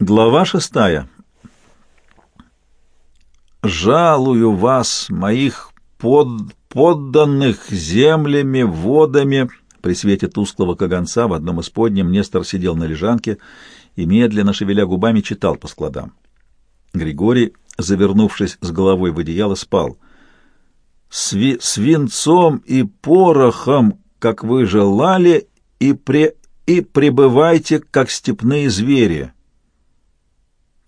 Глава шестая. «Жалую вас, моих под... подданных землями, водами...» При свете тусклого каганца в одном из подням Нестор сидел на лежанке и, медленно шевеля губами, читал по складам. Григорий, завернувшись с головой в одеяло, спал. «Сви... «Свинцом и порохом, как вы желали, и, пре... и пребывайте, как степные звери».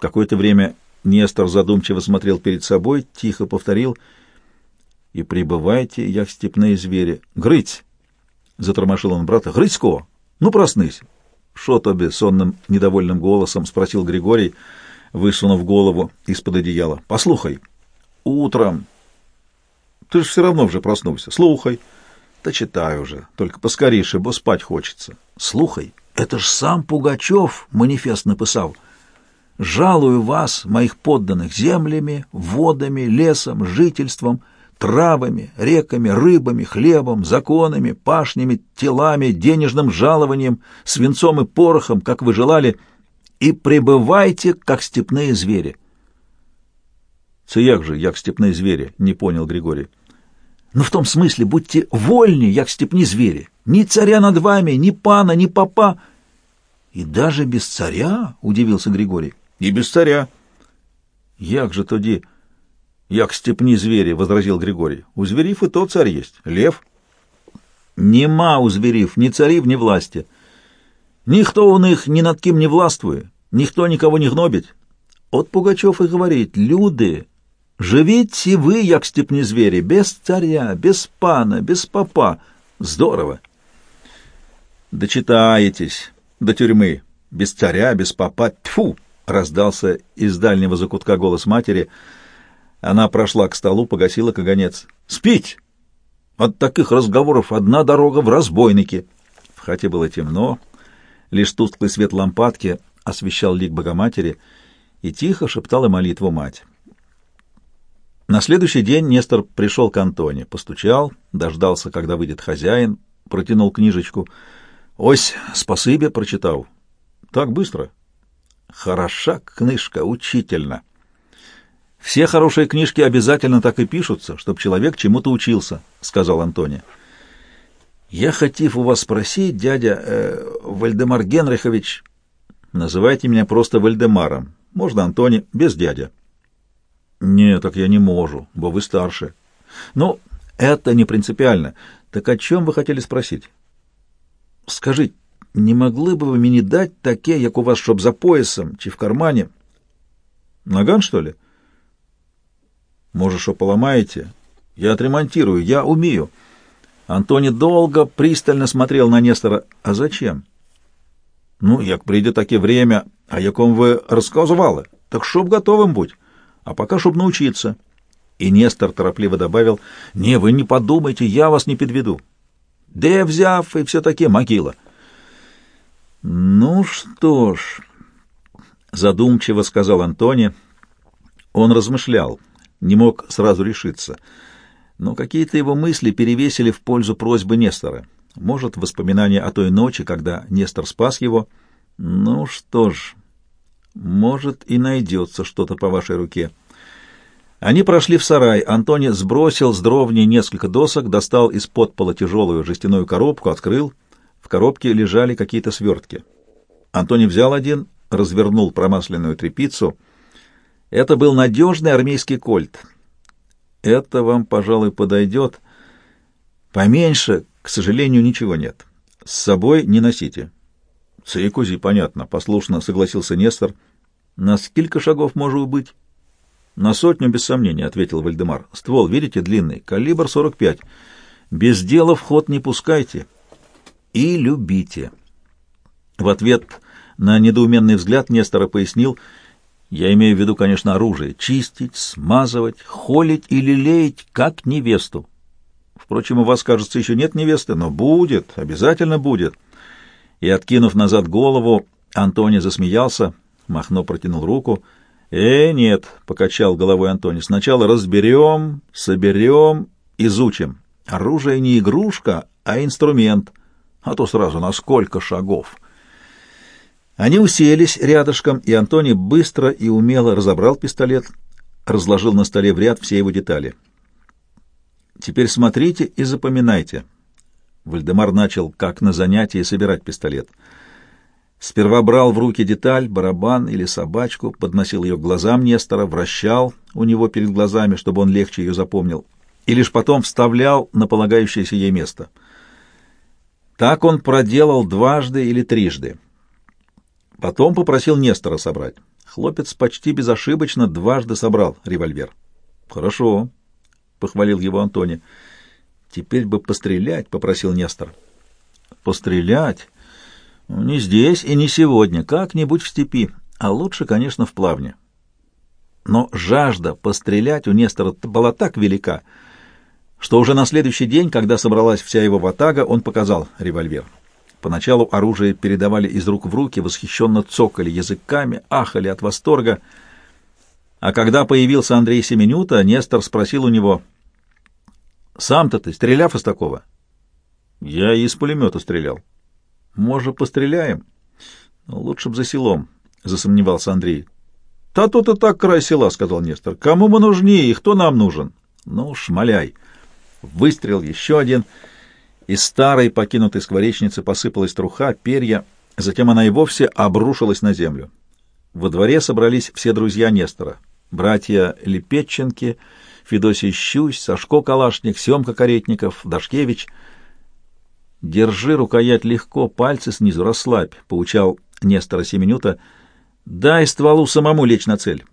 Какое-то время Нестор задумчиво смотрел перед собой, тихо повторил «И пребывайте, як степные звери». «Грыть!» — затормошил он брата. «Грыцько! Ну, проснись!» «Шо тебе?» — сонным, недовольным голосом спросил Григорий, высунув голову из-под одеяла. «Послухай, утром...» «Ты ж все равно уже проснулся. Слухай!» «Да читай уже, только поскорейше, бо спать хочется. Слухай, это ж сам Пугачев манифест написал» жалую вас, моих подданных, землями, водами, лесом, жительством, травами, реками, рыбами, хлебом, законами, пашнями, телами, денежным жалованием, свинцом и порохом, как вы желали, и пребывайте, как степные звери. Це як же, як степные звери, не понял Григорий. Ну, в том смысле, будьте вольни, як степные звери. Ни царя над вами, ни пана, ни папа. И даже без царя, удивился Григорий. І без царя. Як же тоді, як степні звери, возразил Григорий. У зверів и то царь есть, лев. Нема у зверів ни царів, ни власти. Ніхто у них ни над ким не властвує, ніхто никого не гнобить. От Пугачев и говорит, люди, живите вы, як степні звери, без царя, без пана, без папа. Здорово. Дочитаетесь до тюрьмы, без царя, без папа, тьфу! Раздался из дальнего закутка голос матери. Она прошла к столу, погасила каганец. «Спить! От таких разговоров одна дорога в разбойники!» В хате было темно, лишь тусклый свет лампадки освещал лик Богоматери, и тихо шептала молитву мать. На следующий день Нестор пришел к Антоне, постучал, дождался, когда выйдет хозяин, протянул книжечку. «Ось, спасибо!» — прочитал. «Так быстро?» Хороша книжка, учительно. Все хорошие книжки обязательно так и пишутся, чтобы человек чему-то учился, сказал Антония. Я хотів у вас спросить, дядя э, Вальдемар Генрихович, называйте меня просто Вальдемаром. Можно Антони, без дядя. Не, так я не могу, бо вы старше. Ну, это не принципиально. Так о чем вы хотели спросить? Скажите, не могли бы вы мне дать таке, як у вас, чтоб за поясом чи в кармане? Наган, что ли? Может, что поломаете? Я отремонтирую, я умею. Антони долго, пристально смотрел на Нестора. А зачем? Ну, як прийде таке время, о яком вы рассказывали, так чтоб готовым будь, а пока чтоб научиться. И Нестор торопливо добавил, «Не, вы не подумайте, я вас не подведу. Де взяв и все таки могила». «Ну что ж», — задумчиво сказал Антони. Он размышлял, не мог сразу решиться. Но какие-то его мысли перевесили в пользу просьбы Нестора. Может, воспоминания о той ночи, когда Нестор спас его. Ну что ж, может, и найдется что-то по вашей руке. Они прошли в сарай. Антони сбросил с дровни несколько досок, достал из-под пола тяжелую жестяную коробку, открыл — коробке лежали какие-то свертки. Антони взял один, развернул промасленную тряпицу. Это был надежный армейский кольт. Это вам, пожалуй, подойдет. Поменьше, к сожалению, ничего нет. С собой не носите. Цикузи, понятно, послушно согласился Нестор. На сколько шагов может быть? На сотню, без сомнения, ответил Вальдемар. Ствол, видите, длинный, калибр 45. Без дела в ход не пускайте и любите. В ответ на недоуменный взгляд Нестора пояснил, я имею в виду, конечно, оружие, чистить, смазывать, холить или леять, как невесту. Впрочем, у вас, кажется, еще нет невесты, но будет, обязательно будет. И, откинув назад голову, Антони засмеялся, Махно протянул руку. «Э, нет», — покачал головой Антони, — «сначала разберем, соберем, изучим. Оружие не игрушка, а инструмент» а то сразу на сколько шагов. Они уселись рядышком, и Антоний быстро и умело разобрал пистолет, разложил на столе в ряд все его детали. «Теперь смотрите и запоминайте». Вальдемар начал, как на занятии, собирать пистолет. Сперва брал в руки деталь, барабан или собачку, подносил ее к глазам Нестора, вращал у него перед глазами, чтобы он легче ее запомнил, и лишь потом вставлял на полагающееся ей место. Так он проделал дважды или трижды. Потом попросил Нестора собрать. Хлопец почти безошибочно дважды собрал револьвер. «Хорошо», — похвалил его Антони. «Теперь бы пострелять», — попросил Нестор. «Пострелять? Не здесь и не сегодня, как-нибудь в степи, а лучше, конечно, в плавне». Но жажда пострелять у Нестора была так велика, что уже на следующий день, когда собралась вся его ватага, он показал револьвер. Поначалу оружие передавали из рук в руки, восхищенно цокали языками, ахали от восторга. А когда появился Андрей Семенюта, Нестор спросил у него, «Сам-то ты стреляв из такого?» «Я из пулемета стрелял». «Может, постреляем?» «Ну, «Лучше б за селом», — засомневался Андрей. «Та тут и так край села», — сказал Нестор. «Кому мы нужнее и кто нам нужен?» «Ну, шмаляй». Выстрел еще один — из старой покинутой скворечницы посыпалась труха, перья, затем она и вовсе обрушилась на землю. Во дворе собрались все друзья Нестора. Братья Лепетченки, Федосий Щусь, Сашко Калашник, Семка Каретников, Дашкевич. «Держи рукоять легко, пальцы снизу расслабь», — поучал Нестора Семенюта. «Дай стволу самому лечь на цель.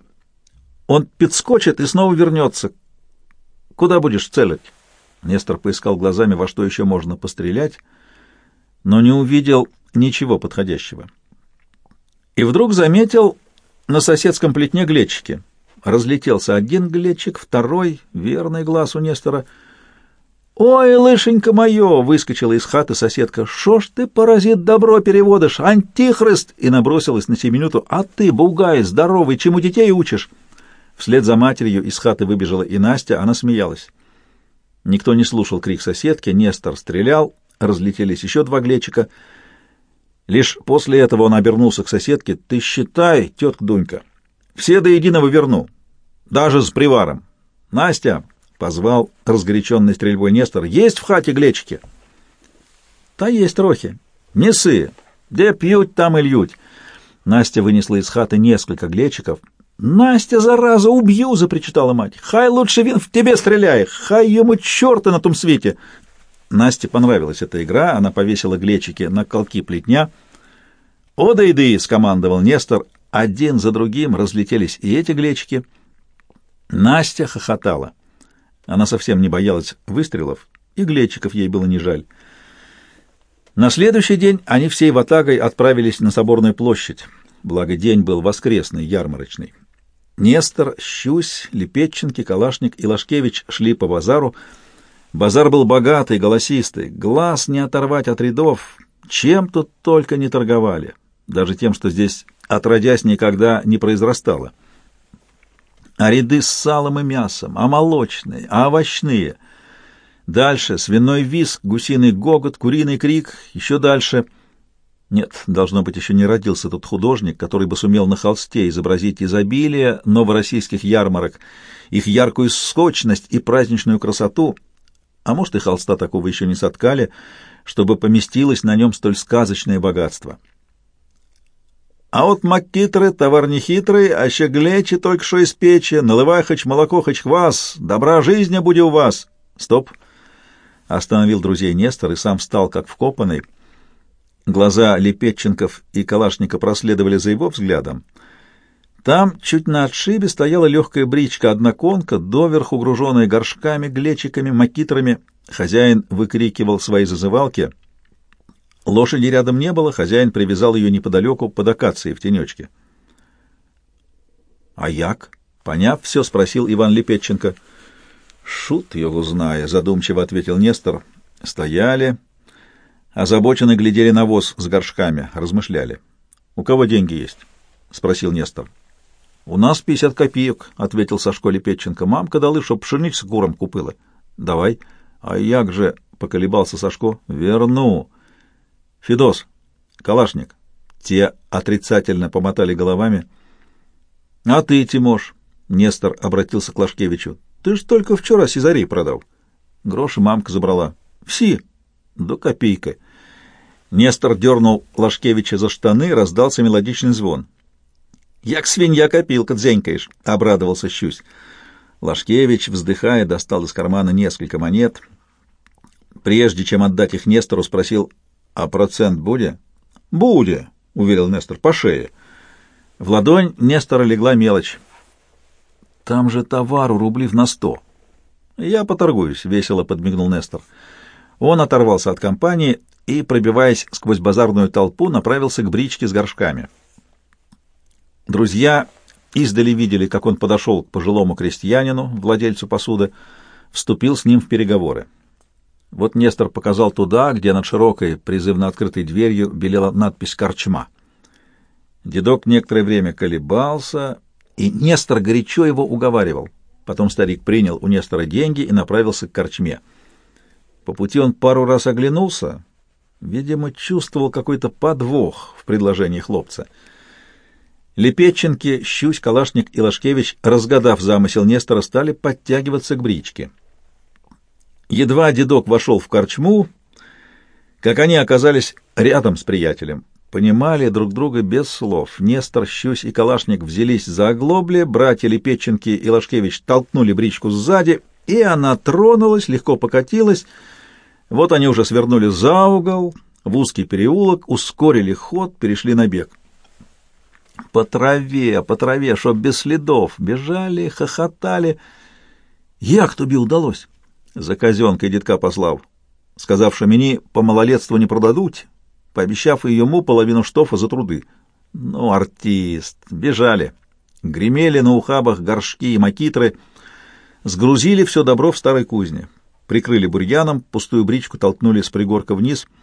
Он подскочит и снова вернется. Куда будешь целить?» Нестор поискал глазами, во что еще можно пострелять, но не увидел ничего подходящего. И вдруг заметил на соседском плетне глечики. Разлетелся один глечик, второй, верный глаз у Нестора. «Ой, лышенька мое!» — выскочила из хаты соседка. «Шо ж ты, паразит, добро переводишь? Антихрист!» И набросилась на Семенюту. «А ты, бугай, здоровый, чему детей учишь?» Вслед за матерью из хаты выбежала и Настя, она смеялась. Никто не слушал крик соседки, Нестор стрелял, разлетелись еще два глечика. Лишь после этого он обернулся к соседке. «Ты считай, тетка Дунька, все до единого верну, даже с приваром. Настя!» — позвал разгоряченной стрельбой Нестор. «Есть в хате глечики?» «Та есть рохи. Несы. Где пьют, там и льют». Настя вынесла из хаты несколько глечиков — «Настя, зараза, убью!» — запричитала мать. «Хай лучше вин в тебе стреляй! Хай ему черта на том свете!» Насте понравилась эта игра, она повесила глечики на колки плетня. «О, да иды!» — скомандовал Нестор. Один за другим разлетелись и эти глечики. Настя хохотала. Она совсем не боялась выстрелов, и глечиков ей было не жаль. На следующий день они всей ватагой отправились на Соборную площадь, благо день был воскресный, ярмарочный. Нестор, Щусь, Лепетченки, Калашник и Лашкевич шли по базару. Базар был богатый, голосистый, глаз не оторвать от рядов. Чем тут только не торговали, даже тем, что здесь отродясь никогда не произрастало. А ряды с салом и мясом, а молочные, а овощные. Дальше свиной виск, гусиный гогот, куриный крик, еще дальше — нет, должно быть, еще не родился тот художник, который бы сумел на холсте изобразить изобилие новороссийских ярмарок, их яркую скочность и праздничную красоту, а может и холста такого еще не соткали, чтобы поместилось на нем столь сказочное богатство. А вот маккитры, товар нехитрый, а щеглечи только что из печи, наливай хоть молоко, хоть квас, добра жизни буди у вас. Стоп! Остановил друзей Нестор и сам встал как вкопанный — Глаза Лепетченков и Калашника проследовали за его взглядом. Там, чуть на отшибе, стояла легкая бричка-одноконка, доверху груженная горшками, глечиками, макитрами. Хозяин выкрикивал свои зазывалки. Лошади рядом не было, хозяин привязал ее неподалеку под акацией в тенечке. — А як? — поняв все, спросил Иван Лепетченко. — Шут его зная, — задумчиво ответил Нестор. Стояли озабоченно глядели на воз с горшками, размышляли. «У кого деньги есть?» — спросил Нестор. «У нас пятьдесят копеек», — ответил со школе. «Мамка дала, чтоб пшеницу куром купила». «Давай». «А як же?» — поколебался Сашко. «Верну». «Федос, Калашник, Те отрицательно помотали головами. — А ты, Тимош? — Нестор обратился к Лашкевичу. — Ты ж только вчера Сизарей продал. Гроши мамка забрала. — Все. До копейка. Нестор дернул Лашкевича за штаны, раздался мелодичный звон. — Як свинья копилка дзенькаешь, — обрадовался Щусь. Лашкевич, вздыхая, достал из кармана несколько монет. Прежде чем отдать их Нестору, спросил, — А процент будет? — Будет, — уверил Нестор, — по шее. В ладонь Нестора легла мелочь. — Там же товару рублей на сто. — Я поторгуюсь, — весело подмигнул Нестор. Он оторвался от компании и, пробиваясь сквозь базарную толпу, направился к бричке с горшками. Друзья издали видели, как он подошел к пожилому крестьянину, владельцу посуды, вступил с ним в переговоры. Вот Нестор показал туда, где над широкой, призывно открытой дверью белела надпись «Корчма». Дедок некоторое время колебался, и Нестор горячо его уговаривал. Потом старик принял у Нестора деньги и направился к корчме. По пути он пару раз оглянулся, видимо, чувствовал какой-то подвох в предложении хлопца — Лепетченки, Щусь, Калашник и Лашкевич, разгадав замысел Нестора, стали подтягиваться к бричке. Едва дедок вошел в корчму, как они оказались рядом с приятелем. Понимали друг друга без слов. Нестор, Щусь и Калашник взялись за оглобли, братья Лепетченки и Лашкевич толкнули бричку сзади, и она тронулась, легко покатилась. Вот они уже свернули за угол, в узкий переулок, ускорили ход, перешли на бег. По траве, по траве, чтоб без следов. Бежали, хохотали. Як тобі удалось? За казенкой дедка послав. Сказав, что мені по малолетству не продадут, пообещав ему половину штофа за труды. Ну, артист. Бежали. Гремели на ухабах горшки и макитры. Сгрузили все добро в старой кузне. Прикрыли бурьяном, пустую бричку толкнули с пригорка вниз —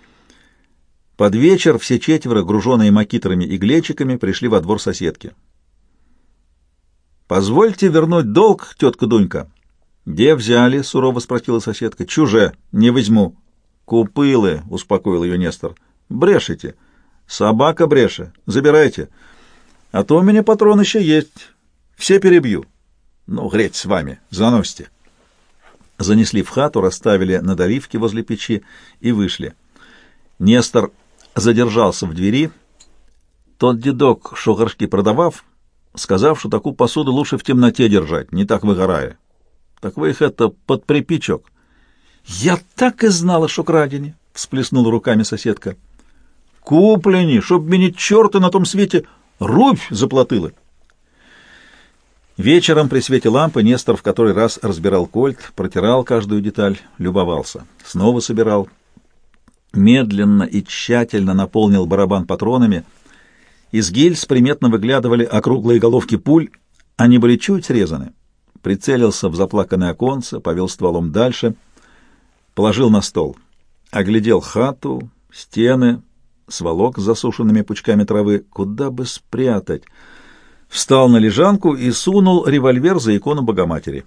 под вечер все четверо, груженные макитрами и глечиками, пришли во двор соседки. «Позвольте вернуть долг, тетка Дунька». «Где взяли?» — сурово спросила соседка. «Чуже, не возьму». «Купылы», — успокоил ее Нестор. «Брешете». «Собака бреше. Забирайте. А то у меня патрон еще есть. Все перебью». «Ну, греть с вами. Заносите». Занесли в хату, расставили на доливке возле печи и вышли. Нестор задержался в двери. Тот дедок, что горшки продавав, сказав, что такую посуду лучше в темноте держать, не так выгорая. Так вы их это под припичок. Я так и знала, что крадени, всплеснула руками соседка. Куплені, чтоб мені черты на том свете рубь заплатила. Вечером при свете лампы Нестор в который раз разбирал кольт, протирал каждую деталь, любовался. Снова собирал — медленно и тщательно наполнил барабан патронами. Из гильз приметно выглядывали округлые головки пуль, они были чуть срезаны. Прицелился в заплаканное оконце, повел стволом дальше, положил на стол, оглядел хату, стены, сволок с засушенными пучками травы, куда бы спрятать. Встал на лежанку и сунул револьвер за икону Богоматери.